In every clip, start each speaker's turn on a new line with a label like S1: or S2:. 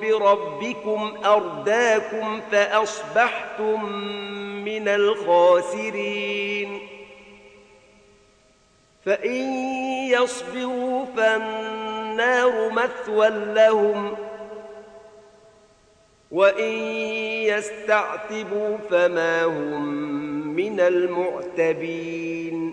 S1: بربكم ارداكم فاصبحتم من الخاسرين فان يصبروا فالنار مثوى لهم وان يستعتبوا فما هم من المعتبين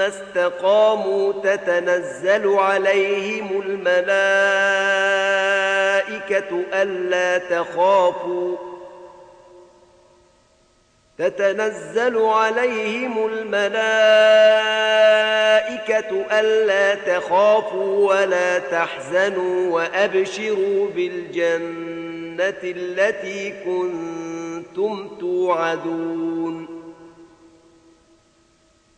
S1: استقاموا تتنزل عليهم الملائكة ألا تخافوا. تتنزل عليهم الملائكة ألا تخافوا ولا تحزنوا وأبشروا بالجنة التي كنتم توعدون.